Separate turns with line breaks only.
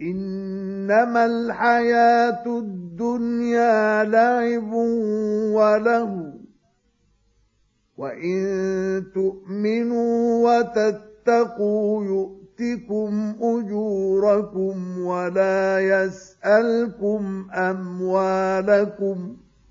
إنما الحياة الدنيا لعب وله وإن تؤمنوا وتتقوا يؤتكم أجوركم ولا يسألكم أموالكم